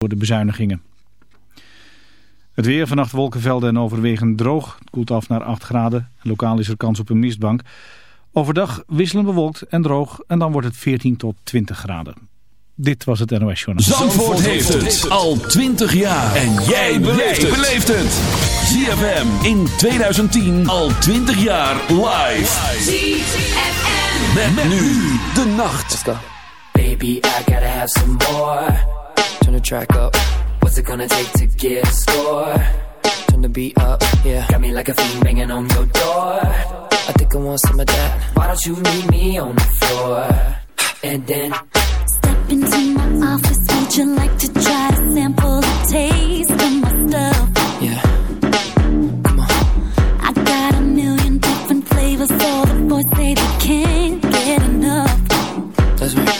door de bezuinigingen. Het weer vannacht wolkenvelden en overwegend droog. Het koelt af naar 8 graden. Lokaal is er kans op een mistbank. Overdag wisselen bewolkt en droog. En dan wordt het 14 tot 20 graden. Dit was het NOS Journaal. Zandvoort, heeft het. al 20 jaar. En jij beleeft het. ZFM in 2010 al 20 jaar live. ZFM. Met, met, nu de nacht. Baby, I gotta have some more. turn the track up. What's it gonna take to get a score? Turn the beat up, yeah. Got me like a fiend banging on your door. I think I want some of that. Why don't you meet me on the floor? And then step into my office. Would you like to try to sample the taste of my stuff? Yeah. Come on. I got a million different flavors, All the boys say they can't get enough. That's right.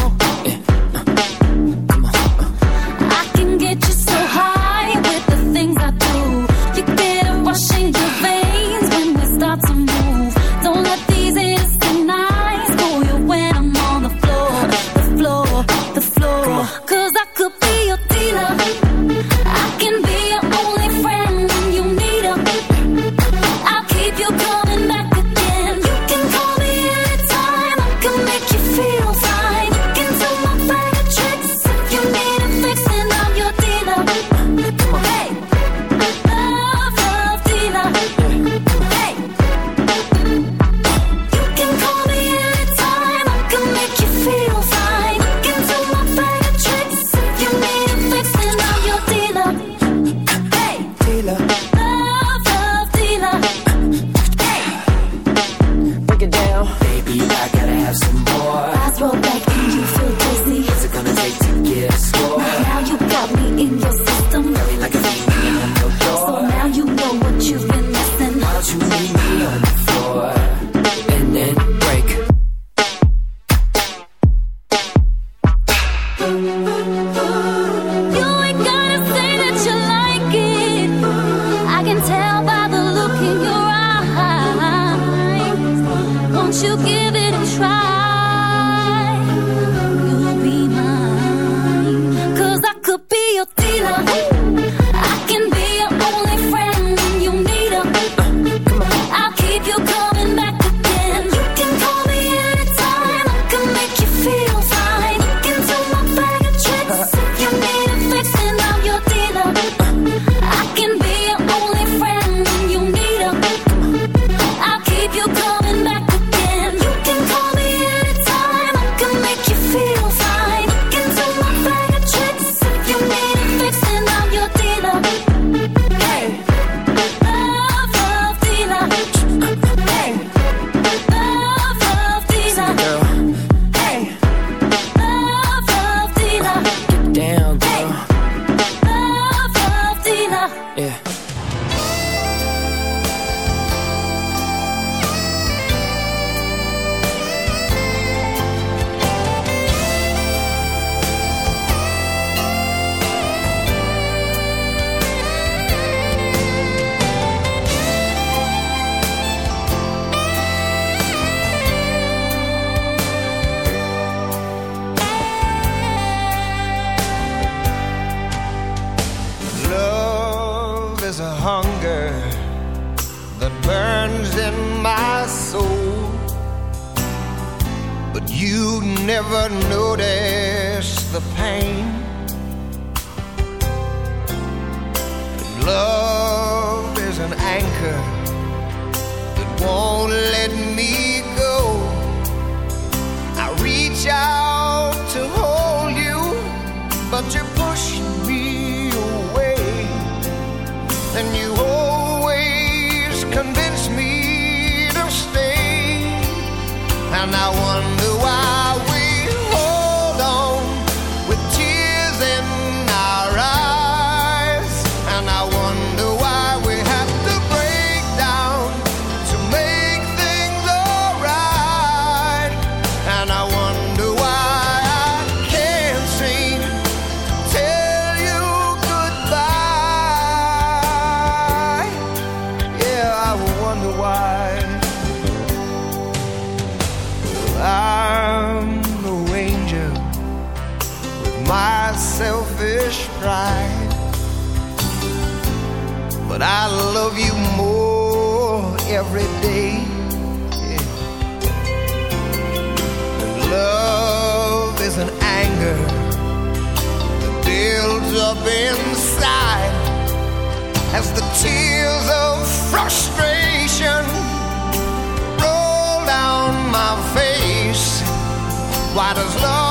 every day. Yeah. And love is an anger that builds up inside as the tears of frustration roll down my face. Why does love?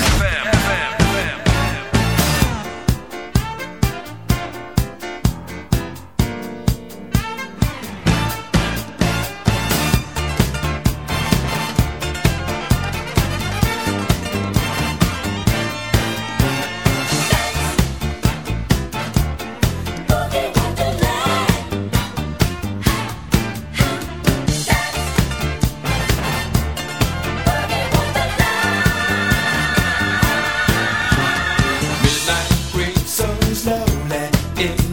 que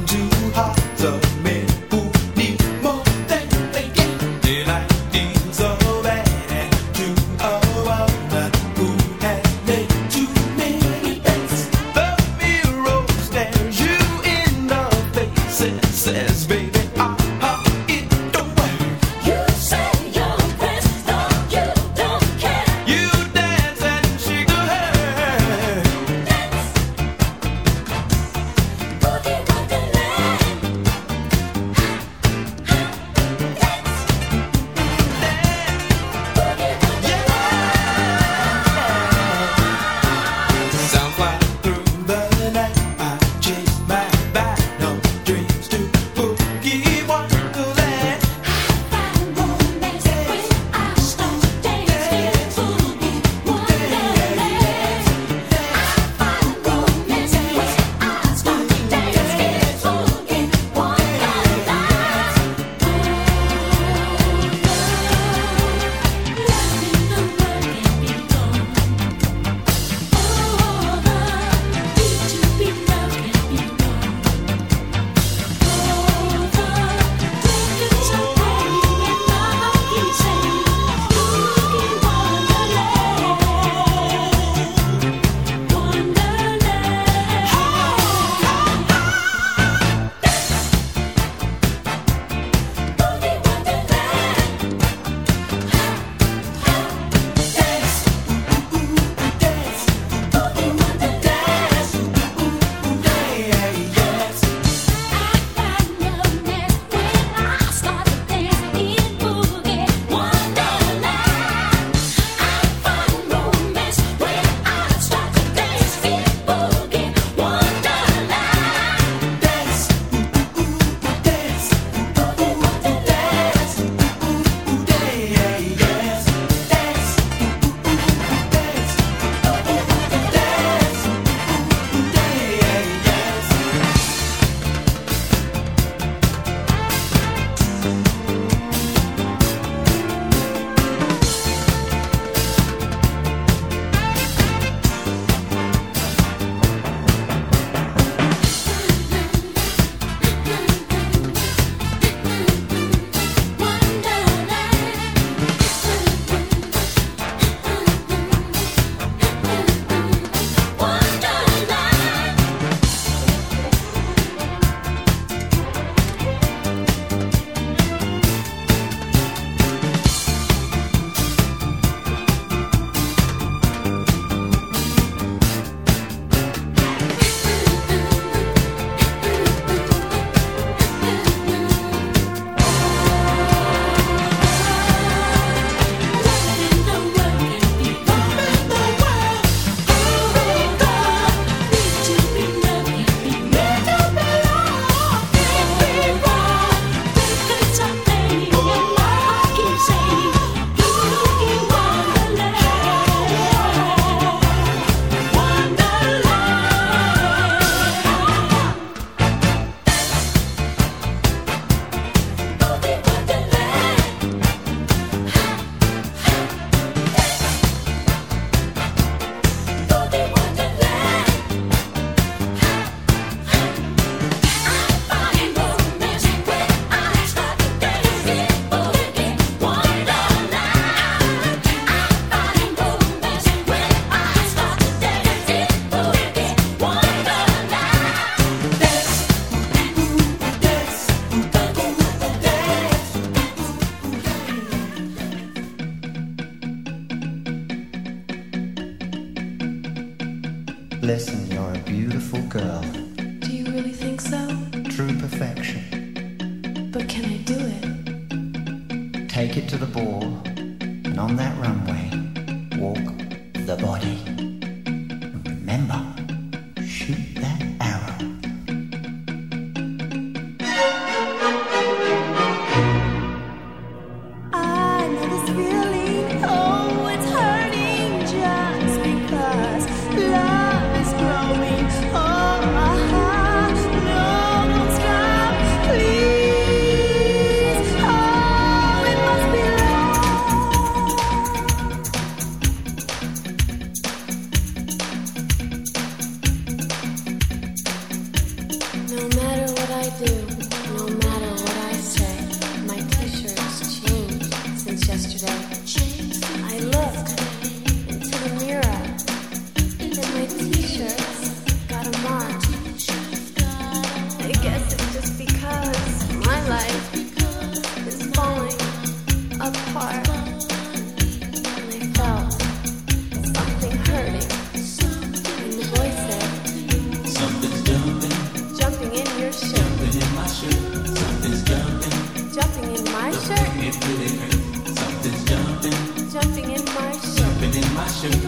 passion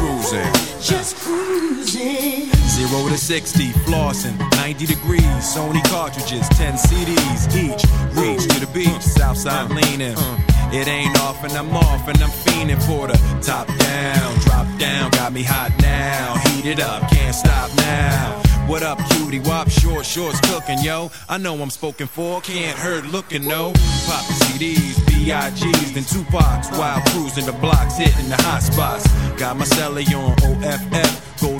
cruising. Just cruising. Zero to 60, flossing, 90 degrees, Sony cartridges, 10 CDs each. Reach to the beach, Southside leaning. It ain't off and I'm off and I'm fiending for the top down, drop down, got me hot now. Heat it up, can't stop now. What up, cutie? Wop, short shorts cooking, yo. I know I'm spoken for, can't hurt looking, no. Poppin' CDs, B.I.G.'s, then Tupac's while cruising the blocks, hitting the hot spots. Got my celly on OFF. Golden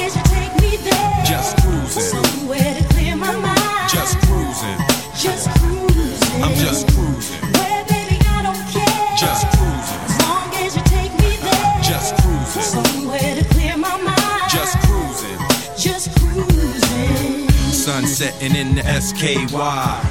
setting in the SKY.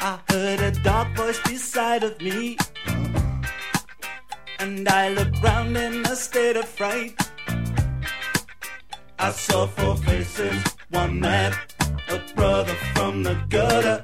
I heard a dark voice beside of me. And I looked round in a state of fright. I saw four faces, one that a brother from the gutter.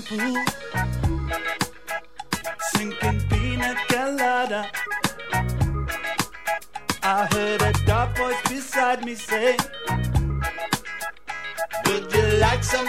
shampoo Sinking peanut colada I heard a dark voice beside me say Would you like some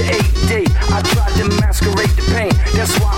Eight AD. I tried to masquerade the pain. That's why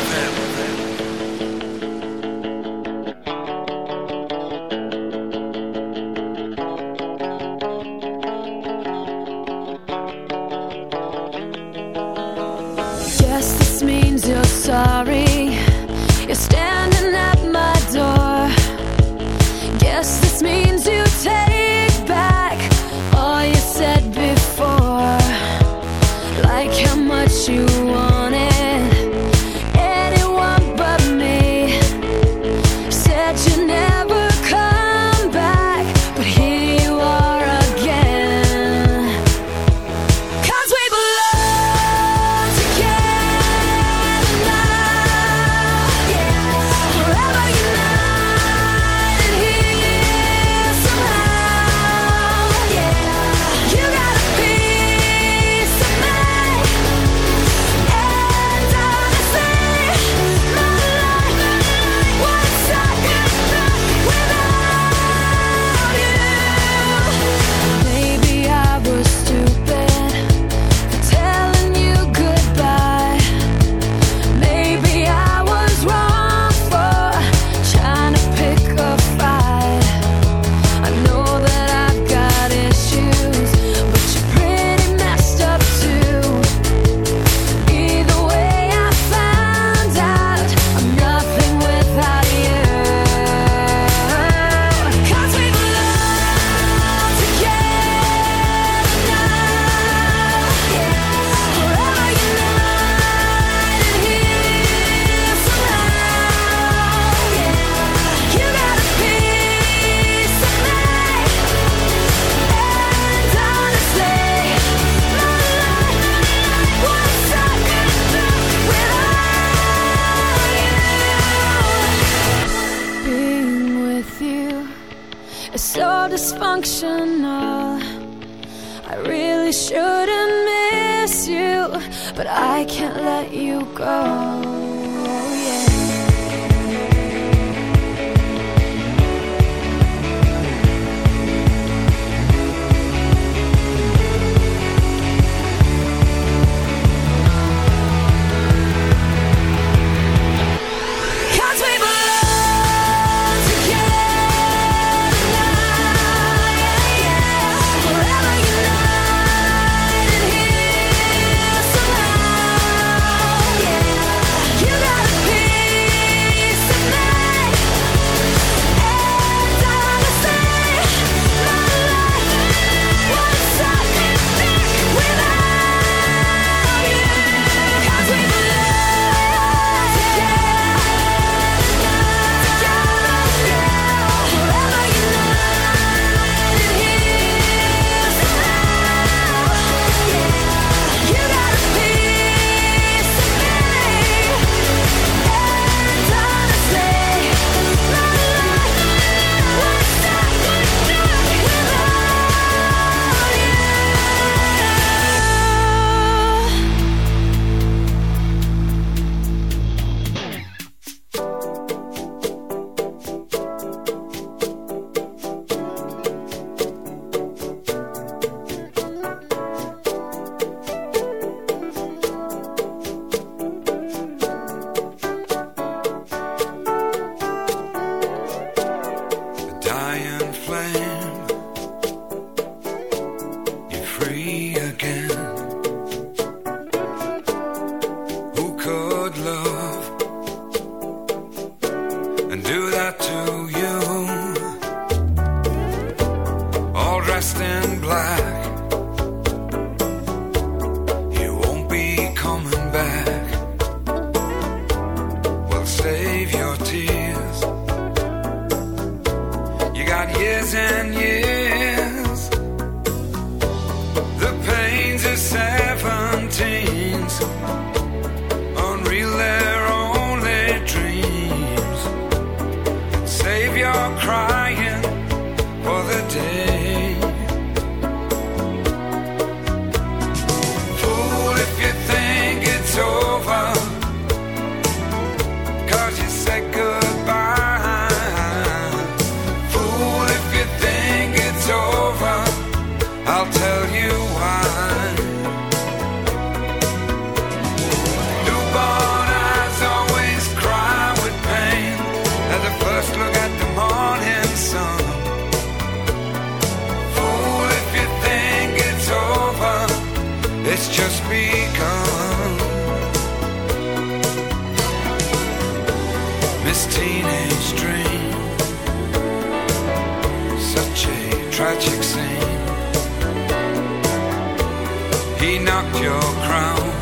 He knocked your crown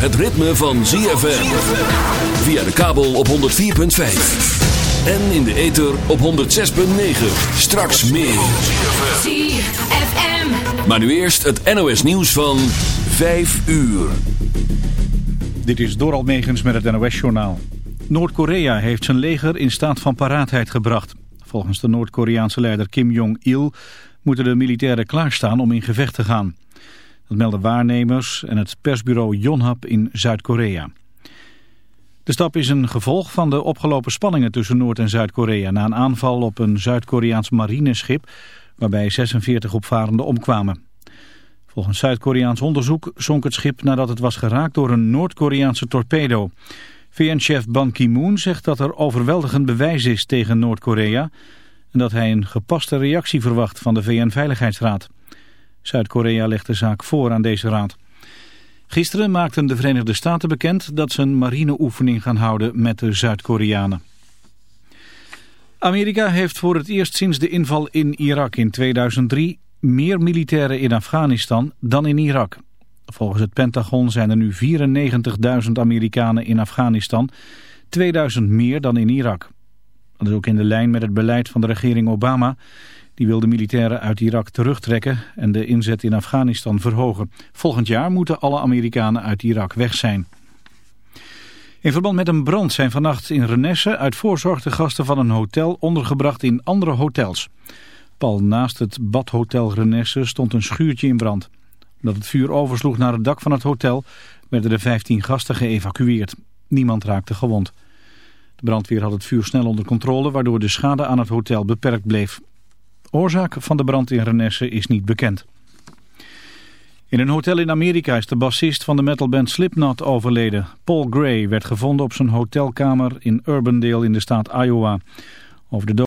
het ritme van ZFM. Via de kabel op 104.5. En in de ether op 106.9. Straks meer. ZFM. Maar nu eerst het NOS nieuws van 5 uur. Dit is Doral Megens met het NOS-journaal. Noord-Korea heeft zijn leger in staat van paraatheid gebracht. Volgens de Noord-Koreaanse leider Kim Jong-il moeten de militairen klaarstaan om in gevecht te gaan. Dat melden waarnemers en het persbureau Yonhap in Zuid-Korea. De stap is een gevolg van de opgelopen spanningen tussen Noord- en Zuid-Korea... na een aanval op een Zuid-Koreaans marineschip waarbij 46 opvarenden omkwamen. Volgens Zuid-Koreaans onderzoek zonk het schip nadat het was geraakt door een Noord-Koreaanse torpedo. VN-chef Ban Ki-moon zegt dat er overweldigend bewijs is tegen Noord-Korea... en dat hij een gepaste reactie verwacht van de VN-veiligheidsraad. Zuid-Korea legt de zaak voor aan deze raad. Gisteren maakten de Verenigde Staten bekend dat ze een marineoefening gaan houden met de Zuid-Koreanen. Amerika heeft voor het eerst sinds de inval in Irak in 2003 meer militairen in Afghanistan dan in Irak. Volgens het Pentagon zijn er nu 94.000 Amerikanen in Afghanistan, 2000 meer dan in Irak. Dat is ook in de lijn met het beleid van de regering Obama. Die wil de militairen uit Irak terugtrekken en de inzet in Afghanistan verhogen. Volgend jaar moeten alle Amerikanen uit Irak weg zijn. In verband met een brand zijn vannacht in Renesse uit voorzorg de gasten van een hotel ondergebracht in andere hotels. Pal naast het badhotel Renesse stond een schuurtje in brand. Omdat het vuur oversloeg naar het dak van het hotel werden de 15 gasten geëvacueerd. Niemand raakte gewond. De brandweer had het vuur snel onder controle waardoor de schade aan het hotel beperkt bleef. Oorzaak van de brand in Renesse is niet bekend. In een hotel in Amerika is de bassist van de metalband Slipknot overleden. Paul Gray werd gevonden op zijn hotelkamer in Urbandale in de staat Iowa. Over de